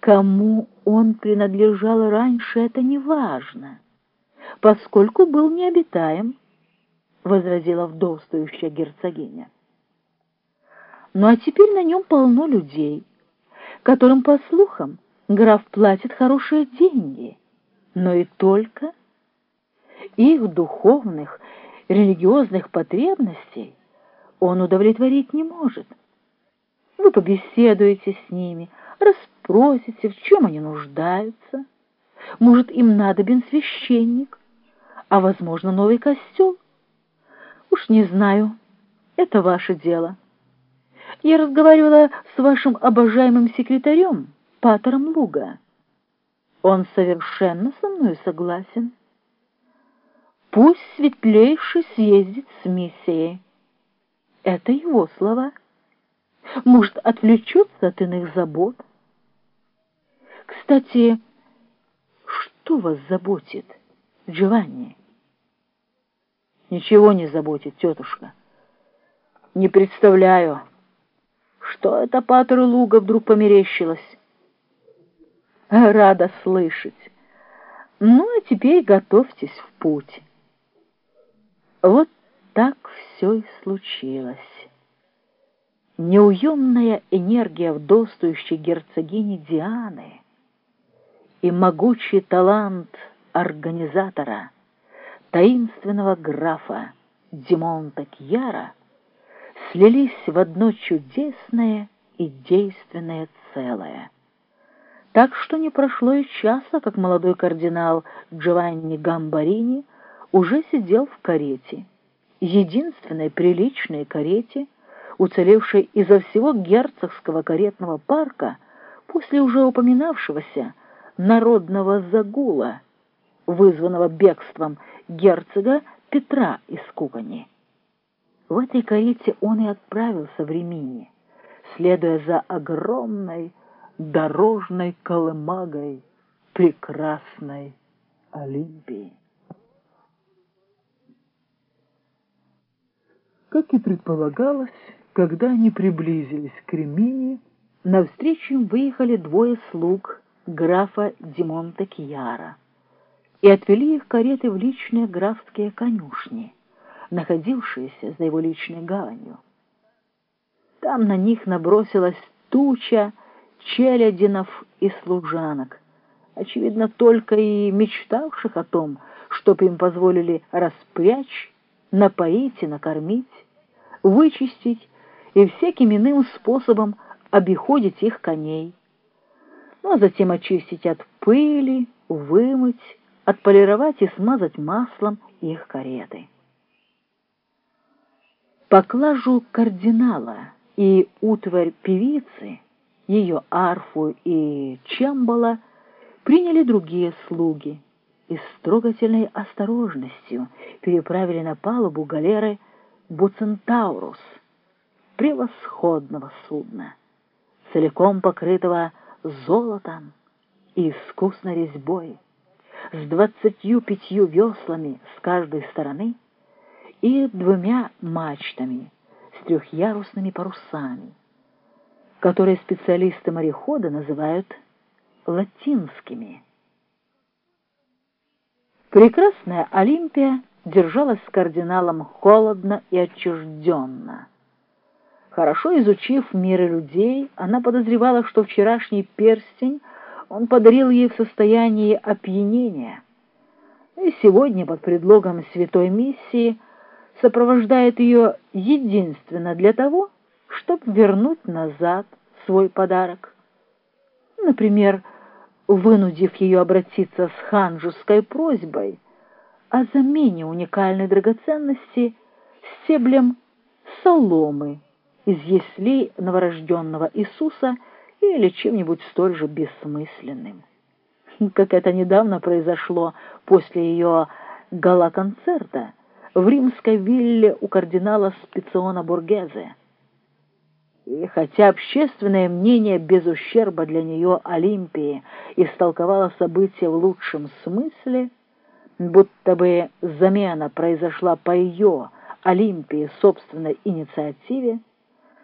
Кому он принадлежал раньше, это не важно, поскольку был необитаем, — возразила вдовствующая герцогиня. Ну а теперь на нем полно людей, которым, по слухам, граф платит хорошие деньги, но и только их духовных, религиозных потребностей он удовлетворить не может. Вы побеседуете с ними, расспросите, в чем они нуждаются. Может, им надобен священник, а, возможно, новый костел. Уж не знаю, это ваше дело. Я разговаривала с вашим обожаемым секретарем, Патером Луга. Он совершенно со мной согласен. Пусть светлейший съездит с миссией. Это его слова. Может, отвлечется от иных забот? Кстати, что вас заботит, Джованни? Ничего не заботит, тетушка. Не представляю, что это Патру Луга вдруг померещилось. Рада слышать. Ну, а теперь готовьтесь в путь. Вот так все и случилось. Неуемная энергия вдостующей герцогини Дианы и могучий талант организатора, таинственного графа Димонта Кьяра слились в одно чудесное и действенное целое. Так что не прошло и часа, как молодой кардинал Джованни Гамбарини уже сидел в карете, единственной приличной карете, уцелевшей изо всего герцогского каретного парка после уже упоминавшегося народного загула, вызванного бегством герцога Петра из Кукани. В этой карете он и отправился в Ремини, следуя за огромной дорожной колымагой прекрасной Олимпии. Как и предполагалось, когда они приблизились к Ремине, навстречу им выехали двое слуг графа Димонта Кьяра и отвели их кареты в личные графские конюшни, находившиеся за его личной гаванью. Там на них набросилась туча челядинов и служанок, очевидно, только и мечтавших о том, чтобы им позволили распрячь, напоить и накормить, вычистить и всяким иным способом обиходить их коней, ну а затем очистить от пыли, вымыть, отполировать и смазать маслом их кареты. Поклажу кардинала и утварь певицы, ее арфу и чембало приняли другие слуги и с трогательной осторожностью переправили на палубу галеры Буцентаурус, превосходного судна, целиком покрытого золотом и искусной резьбой, с двадцатью пятью веслами с каждой стороны и двумя мачтами с трехъярусными парусами, которые специалисты морехода называют латинскими. Прекрасная Олимпия держалась с кардиналом холодно и отчужденно. Хорошо изучив миры людей, она подозревала, что вчерашний перстень он подарил ей в состоянии опьянения. И сегодня под предлогом святой миссии сопровождает ее единственно для того, чтобы вернуть назад свой подарок. Например, вынудив ее обратиться с ханжеской просьбой о замене уникальной драгоценности стеблем соломы из яслей новорожденного Иисуса или чем-нибудь столь же бессмысленным. Как это недавно произошло после ее гала-концерта в римской вилле у кардинала Спициона Бургезе. И хотя общественное мнение без ущерба для нее Олимпии истолковало события в лучшем смысле, будто бы замена произошла по ее, Олимпии, собственной инициативе,